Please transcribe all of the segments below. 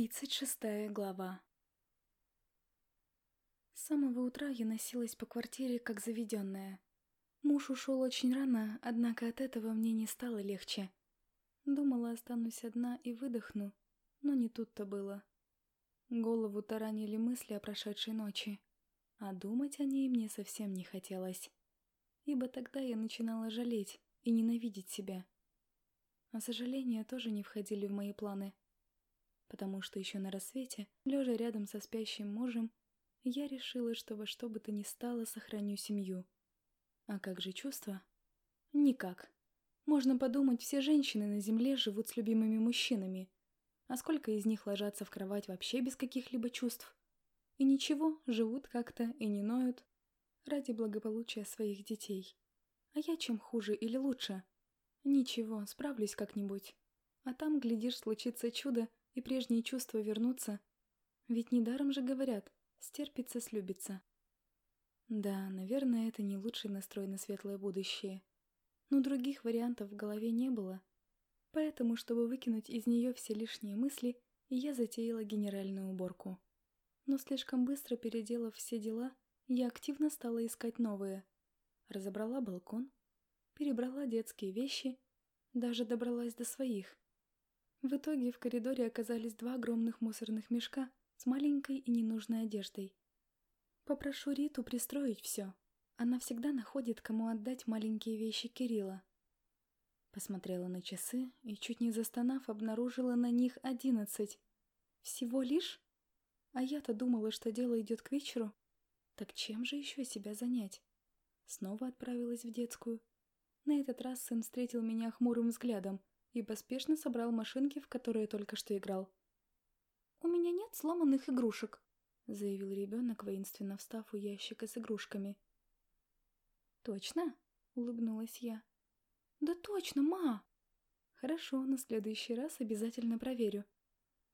Тридцать шестая глава С самого утра я носилась по квартире, как заведенная. Муж ушел очень рано, однако от этого мне не стало легче. Думала, останусь одна и выдохну, но не тут-то было. Голову таранили мысли о прошедшей ночи, а думать о ней мне совсем не хотелось. Ибо тогда я начинала жалеть и ненавидеть себя. А сожаления тоже не входили в мои планы потому что еще на рассвете, лежа рядом со спящим мужем, я решила, что во что бы то ни стало сохраню семью. А как же чувства? Никак. Можно подумать, все женщины на земле живут с любимыми мужчинами. А сколько из них ложатся в кровать вообще без каких-либо чувств? И ничего, живут как-то и не ноют. Ради благополучия своих детей. А я чем хуже или лучше? Ничего, справлюсь как-нибудь. А там, глядишь, случится чудо, и прежние чувства вернутся. Ведь недаром же говорят «стерпится, слюбится». Да, наверное, это не лучший настрой на светлое будущее. Но других вариантов в голове не было. Поэтому, чтобы выкинуть из нее все лишние мысли, я затеяла генеральную уборку. Но слишком быстро переделав все дела, я активно стала искать новые. Разобрала балкон, перебрала детские вещи, даже добралась до своих. В итоге в коридоре оказались два огромных мусорных мешка с маленькой и ненужной одеждой. Попрошу Риту пристроить все. Она всегда находит, кому отдать маленькие вещи Кирилла. Посмотрела на часы и, чуть не застонав, обнаружила на них одиннадцать. Всего лишь? А я-то думала, что дело идет к вечеру. Так чем же еще себя занять? Снова отправилась в детскую. На этот раз сын встретил меня хмурым взглядом – и поспешно собрал машинки, в которые только что играл. «У меня нет сломанных игрушек», — заявил ребенок, воинственно встав у ящика с игрушками. «Точно?» — улыбнулась я. «Да точно, ма!» «Хорошо, на следующий раз обязательно проверю».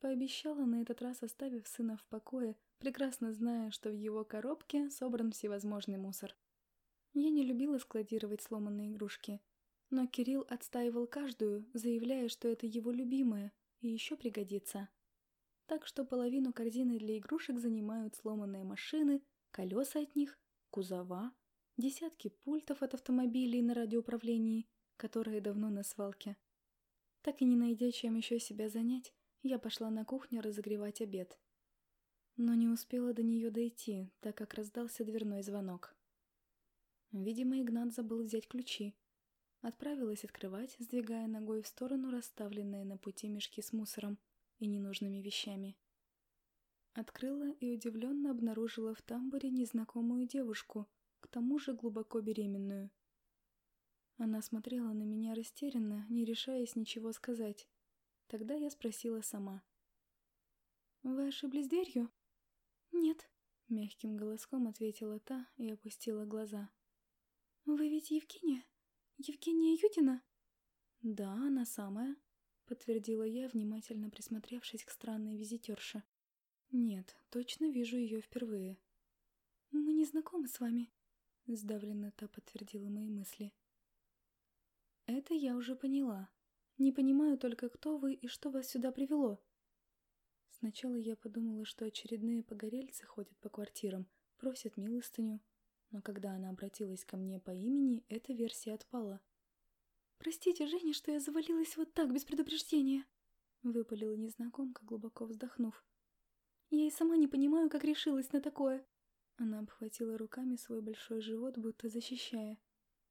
Пообещала на этот раз, оставив сына в покое, прекрасно зная, что в его коробке собран всевозможный мусор. Я не любила складировать сломанные игрушки — но Кирилл отстаивал каждую, заявляя, что это его любимое и еще пригодится. Так что половину корзины для игрушек занимают сломанные машины, колеса от них, кузова, десятки пультов от автомобилей на радиоуправлении, которые давно на свалке. Так и не найдя чем еще себя занять, я пошла на кухню разогревать обед. Но не успела до нее дойти, так как раздался дверной звонок. Видимо, Игнат забыл взять ключи, Отправилась открывать, сдвигая ногой в сторону расставленные на пути мешки с мусором и ненужными вещами. Открыла и удивленно обнаружила в тамбуре незнакомую девушку, к тому же глубоко беременную. Она смотрела на меня растерянно, не решаясь ничего сказать. Тогда я спросила сама. «Вы ошиблись дверью?» «Нет», — мягким голоском ответила та и опустила глаза. «Вы ведь Евгения?» «Евгения Юдина?» «Да, она самая», — подтвердила я, внимательно присмотревшись к странной визитерше. «Нет, точно вижу ее впервые». «Мы не знакомы с вами», — сдавленно та подтвердила мои мысли. «Это я уже поняла. Не понимаю только, кто вы и что вас сюда привело». Сначала я подумала, что очередные погорельцы ходят по квартирам, просят милостыню, но когда она обратилась ко мне по имени, эта версия отпала. «Простите, Женя, что я завалилась вот так, без предупреждения!» Выпалила незнакомка, глубоко вздохнув. «Я и сама не понимаю, как решилась на такое!» Она обхватила руками свой большой живот, будто защищая.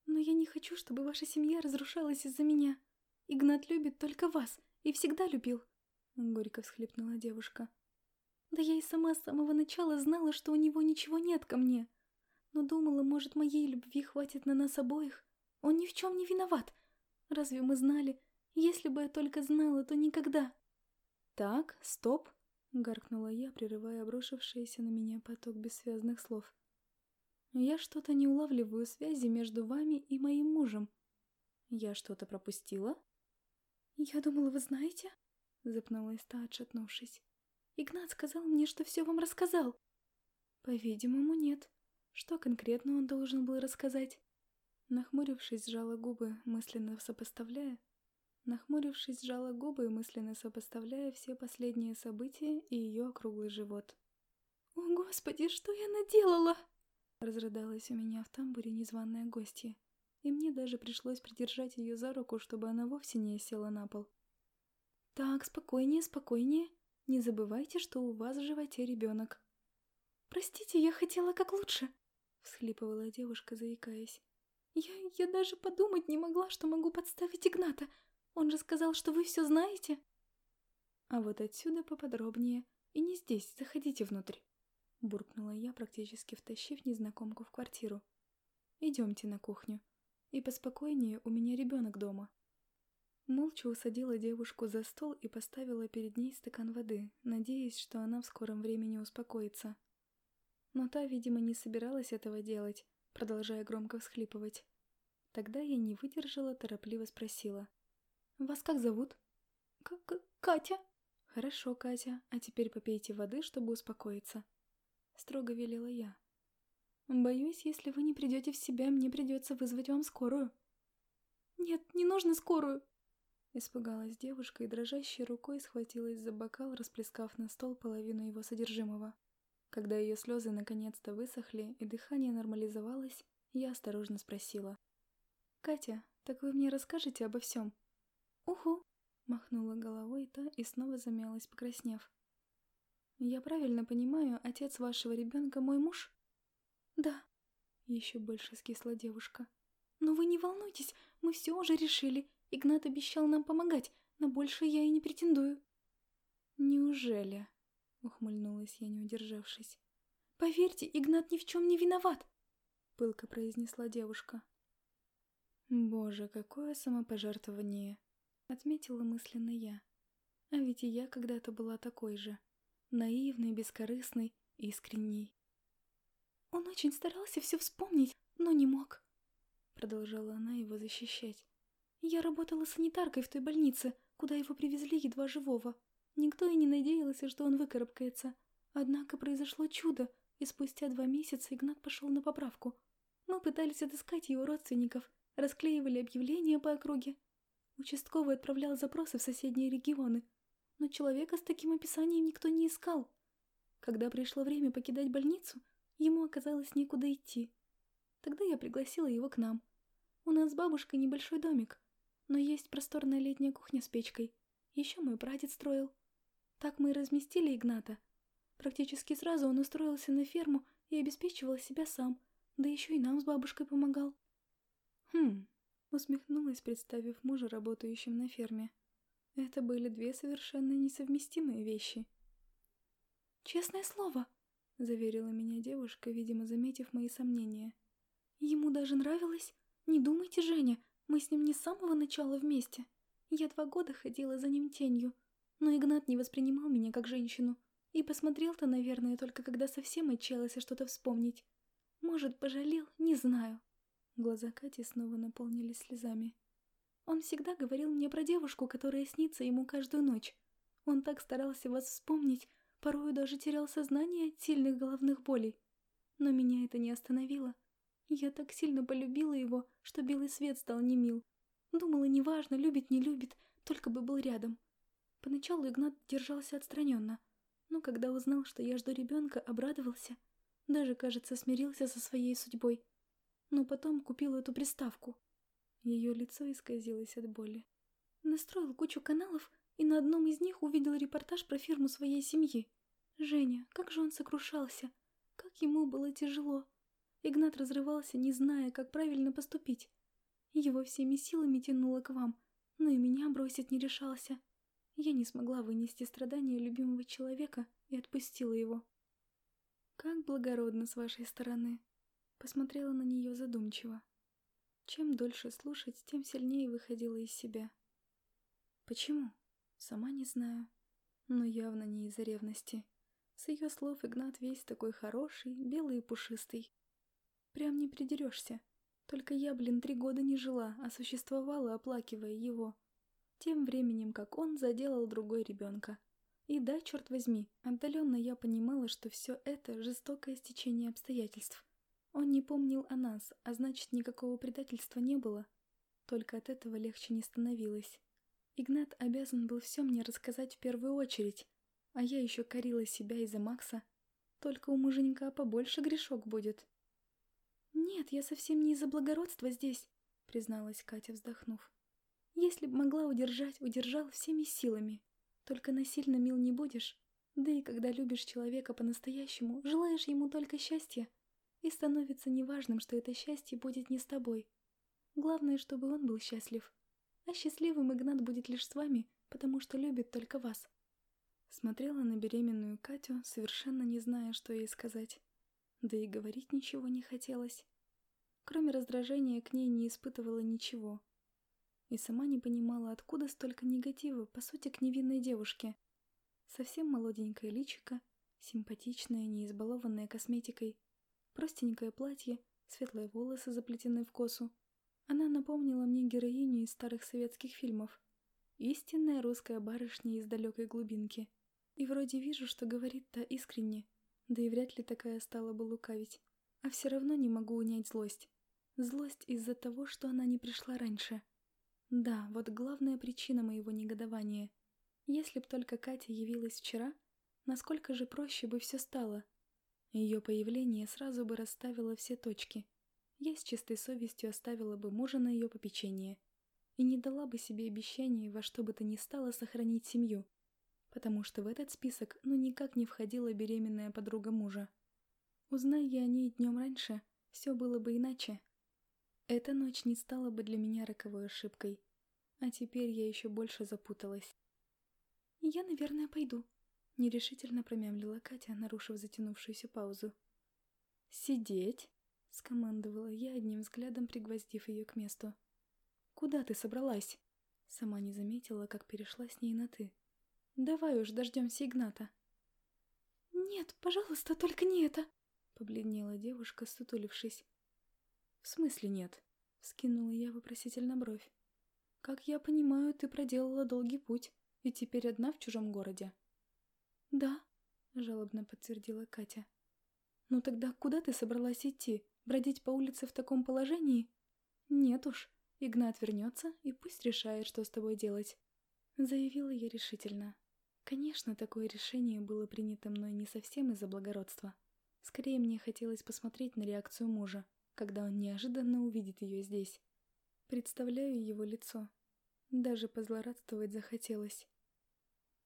«Но я не хочу, чтобы ваша семья разрушалась из-за меня. Игнат любит только вас и всегда любил!» Горько всхлипнула девушка. «Да я и сама с самого начала знала, что у него ничего нет ко мне!» Но думала, может, моей любви хватит на нас обоих. Он ни в чем не виноват. Разве мы знали? Если бы я только знала, то никогда. Так, стоп, гаркнула я, прерывая обрушившийся на меня поток бессвязных слов. Я что-то не улавливаю связи между вами и моим мужем. Я что-то пропустила? Я думала, вы знаете? Запнулась та, отшатнувшись. Игнат сказал мне, что все вам рассказал. По-видимому, нет. Что конкретно он должен был рассказать? Нахмурившись, сжала губы, мысленно сопоставляя. Нахмурившись, сжала губы, мысленно сопоставляя все последние события и ее округлый живот. «О, Господи, что я наделала?» Разрыдалась у меня в тамбуре незваная гостья, и мне даже пришлось придержать ее за руку, чтобы она вовсе не села на пол. «Так, спокойнее, спокойнее. Не забывайте, что у вас в животе ребенок». «Простите, я хотела как лучше», — всхлипывала девушка, заикаясь. «Я... я даже подумать не могла, что могу подставить Игната. Он же сказал, что вы все знаете». «А вот отсюда поподробнее. И не здесь, заходите внутрь», — буркнула я, практически втащив незнакомку в квартиру. «Идемте на кухню. И поспокойнее, у меня ребенок дома». Молча усадила девушку за стол и поставила перед ней стакан воды, надеясь, что она в скором времени успокоится. Но та, видимо, не собиралась этого делать, продолжая громко всхлипывать. Тогда я не выдержала, торопливо спросила. «Вас как зовут?» К -к «Катя». «Хорошо, Катя, а теперь попейте воды, чтобы успокоиться», — строго велела я. «Боюсь, если вы не придете в себя, мне придется вызвать вам скорую». «Нет, не нужно скорую», Испугалась девушка и дрожащей рукой схватилась за бокал, расплескав на стол половину его содержимого. Когда ее слезы наконец-то высохли и дыхание нормализовалось, я осторожно спросила. «Катя, так вы мне расскажете обо всем?» «Угу», — махнула головой та и снова замялась, покраснев. «Я правильно понимаю, отец вашего ребенка мой муж?» «Да», — еще больше скисла девушка. «Но вы не волнуйтесь, мы все уже решили, Игнат обещал нам помогать, но больше я и не претендую». «Неужели?» — ухмыльнулась я, не удержавшись. «Поверьте, Игнат ни в чем не виноват!» — пылко произнесла девушка. «Боже, какое самопожертвование!» — отметила мысленно я. А ведь и я когда-то была такой же. Наивной, бескорыстной, искренней. «Он очень старался все вспомнить, но не мог», — продолжала она его защищать. Я работала санитаркой в той больнице, куда его привезли едва живого. Никто и не надеялся, что он выкарабкается. Однако произошло чудо, и спустя два месяца Игнат пошел на поправку. Мы пытались отыскать его родственников, расклеивали объявления по округе. Участковый отправлял запросы в соседние регионы, но человека с таким описанием никто не искал. Когда пришло время покидать больницу, ему оказалось некуда идти. Тогда я пригласила его к нам. У нас с бабушкой небольшой домик, но есть просторная летняя кухня с печкой. Еще мой прадед строил. Так мы и разместили Игната. Практически сразу он устроился на ферму и обеспечивал себя сам, да еще и нам с бабушкой помогал. Хм, усмехнулась, представив мужа, работающим на ферме. Это были две совершенно несовместимые вещи. «Честное слово», — заверила меня девушка, видимо, заметив мои сомнения. «Ему даже нравилось. Не думайте, Женя, мы с ним не с самого начала вместе. Я два года ходила за ним тенью, но Игнат не воспринимал меня как женщину. И посмотрел-то, наверное, только когда совсем отчаялся что-то вспомнить. Может, пожалел, не знаю. Глаза Кати снова наполнились слезами. Он всегда говорил мне про девушку, которая снится ему каждую ночь. Он так старался вас вспомнить, порою даже терял сознание от сильных головных болей. Но меня это не остановило. Я так сильно полюбила его, что белый свет стал немил. Думала, неважно, любит, не любит, только бы был рядом. Поначалу Игнат держался отстраненно, но когда узнал, что я жду ребенка, обрадовался. Даже, кажется, смирился со своей судьбой. Но потом купил эту приставку. Ее лицо исказилось от боли. Настроил кучу каналов и на одном из них увидел репортаж про фирму своей семьи. Женя, как же он сокрушался, как ему было тяжело. Игнат разрывался, не зная, как правильно поступить. Его всеми силами тянуло к вам, но и меня бросить не решался. Я не смогла вынести страдания любимого человека и отпустила его. «Как благородно с вашей стороны!» Посмотрела на нее задумчиво. Чем дольше слушать, тем сильнее выходила из себя. Почему? Сама не знаю. Но явно не из-за ревности. С ее слов Игнат весь такой хороший, белый и пушистый. Прям не придерешься. Только я, блин, три года не жила, а существовала, оплакивая его. Тем временем, как он заделал другой ребенка. И да, черт возьми, отдаленно я понимала, что все это жестокое стечение обстоятельств. Он не помнил о нас, а значит, никакого предательства не было. Только от этого легче не становилось. Игнат обязан был все мне рассказать в первую очередь, а я еще корила себя из-за Макса. Только у муженька побольше грешок будет. «Нет, я совсем не из-за благородства здесь», — призналась Катя, вздохнув. «Если б могла удержать, удержал всеми силами. Только насильно мил не будешь. Да и когда любишь человека по-настоящему, желаешь ему только счастья. И становится неважным, что это счастье будет не с тобой. Главное, чтобы он был счастлив. А счастливым Игнат будет лишь с вами, потому что любит только вас. Смотрела на беременную Катю, совершенно не зная, что ей сказать. Да и говорить ничего не хотелось. Кроме раздражения к ней не испытывала ничего. И сама не понимала, откуда столько негатива, по сути, к невинной девушке. Совсем молоденькое личико, симпатичное, не избалованное косметикой, простенькое платье, светлые волосы заплетены в косу. Она напомнила мне героиню из старых советских фильмов. Истинная русская барышня из далекой глубинки. И вроде вижу, что говорит-то искренне, да и вряд ли такая стала бы лукавить. А все равно не могу унять злость. Злость из-за того, что она не пришла раньше. Да, вот главная причина моего негодования. Если б только Катя явилась вчера, насколько же проще бы все стало. Ее появление сразу бы расставило все точки. Я с чистой совестью оставила бы мужа на ее попечение и не дала бы себе обещания во что бы то ни стало сохранить семью, потому что в этот список ну никак не входила беременная подруга мужа. Узнай я о ней днем раньше, все было бы иначе. Эта ночь не стала бы для меня роковой ошибкой, а теперь я еще больше запуталась. «Я, наверное, пойду», — нерешительно промямлила Катя, нарушив затянувшуюся паузу. «Сидеть?» — скомандовала я, одним взглядом пригвоздив ее к месту. «Куда ты собралась?» Сама не заметила, как перешла с ней на «ты». «Давай уж дождемся Игната». «Нет, пожалуйста, только не это!» — побледнела девушка, сутулившись. «В смысле нет?» — скинула я вопросительно бровь. «Как я понимаю, ты проделала долгий путь и теперь одна в чужом городе?» «Да», — жалобно подтвердила Катя. «Ну тогда куда ты собралась идти? Бродить по улице в таком положении?» «Нет уж, Игнат вернется и пусть решает, что с тобой делать», — заявила я решительно. Конечно, такое решение было принято мной не совсем из-за благородства. Скорее, мне хотелось посмотреть на реакцию мужа, когда он неожиданно увидит ее здесь. Представляю его лицо. Даже позлорадствовать захотелось.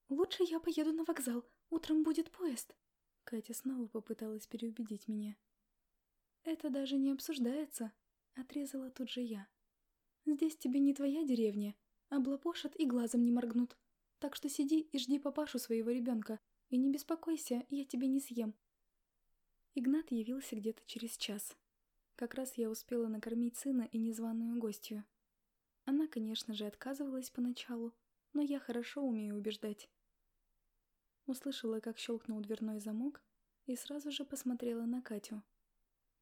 «Лучше я поеду на вокзал, утром будет поезд». Катя снова попыталась переубедить меня. «Это даже не обсуждается», — отрезала тут же я. «Здесь тебе не твоя деревня, облапошат и глазом не моргнут. Так что сиди и жди папашу своего ребенка, и не беспокойся, я тебе не съем». Игнат явился где-то через час. Как раз я успела накормить сына и незваную гостью. Она, конечно же, отказывалась поначалу, но я хорошо умею убеждать. Услышала, как щелкнул дверной замок, и сразу же посмотрела на Катю.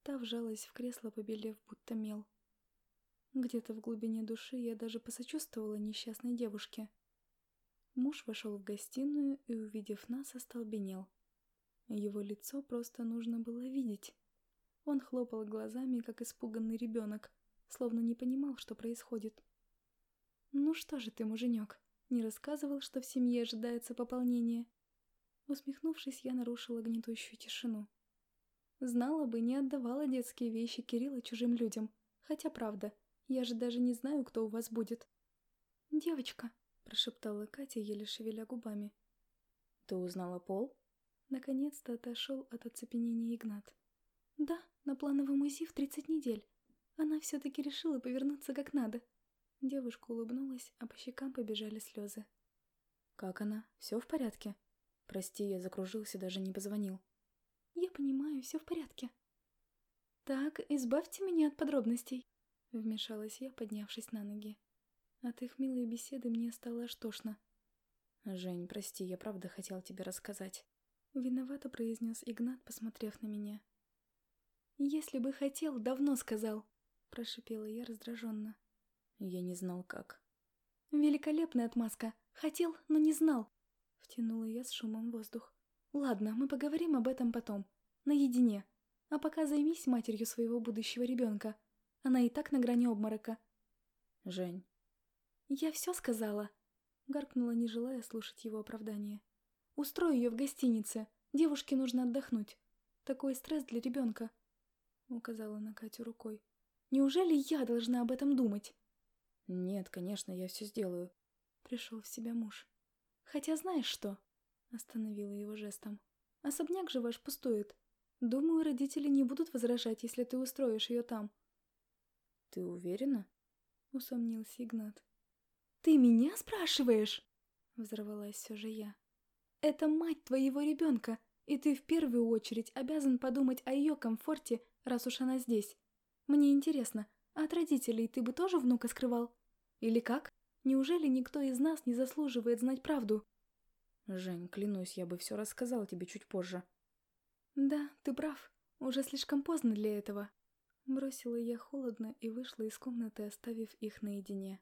Та вжалась в кресло, побелев, будто мел. Где-то в глубине души я даже посочувствовала несчастной девушке. Муж вошел в гостиную и, увидев нас, остолбенел. Его лицо просто нужно было видеть. Он хлопал глазами, как испуганный ребенок, словно не понимал, что происходит. «Ну что же ты, муженек, не рассказывал, что в семье ожидается пополнение?» Усмехнувшись, я нарушила гнетущую тишину. Знала бы, не отдавала детские вещи Кирилла чужим людям. Хотя правда, я же даже не знаю, кто у вас будет. «Девочка», — прошептала Катя, еле шевеля губами. «Ты узнала пол?» Наконец-то отошел от оцепенения Игнат. «Да, на плановом УЗИ в 30 недель. Она все-таки решила повернуться как надо. Девушка улыбнулась, а по щекам побежали слезы. «Как она? Все в порядке?» «Прости, я закружился, даже не позвонил». «Я понимаю, все в порядке». «Так, избавьте меня от подробностей», — вмешалась я, поднявшись на ноги. От их милой беседы мне стало аж тошно. «Жень, прости, я правда хотел тебе рассказать». Виновато произнес Игнат, посмотрев на меня. «Если бы хотел, давно сказал», — прошипела я раздраженно. Я не знал, как. «Великолепная отмазка. Хотел, но не знал», — втянула я с шумом воздух. «Ладно, мы поговорим об этом потом. Наедине. А пока займись матерью своего будущего ребенка. Она и так на грани обморока». «Жень». «Я все сказала. Гаркнула, не желая слушать его оправдания. «Устрою ее в гостинице. Девушке нужно отдохнуть. Такой стресс для ребенка», — указала на Катю рукой. «Неужели я должна об этом думать?» «Нет, конечно, я все сделаю», — пришел в себя муж. «Хотя знаешь что?» — остановила его жестом. «Особняк же ваш пустует. Думаю, родители не будут возражать, если ты устроишь ее там». «Ты уверена?» — усомнился Игнат. «Ты меня спрашиваешь?» — взорвалась все же я. «Это мать твоего ребенка, и ты в первую очередь обязан подумать о ее комфорте, раз уж она здесь. Мне интересно, а от родителей ты бы тоже внука скрывал? Или как? Неужели никто из нас не заслуживает знать правду?» «Жень, клянусь, я бы все рассказал тебе чуть позже». «Да, ты прав. Уже слишком поздно для этого». Бросила я холодно и вышла из комнаты, оставив их наедине.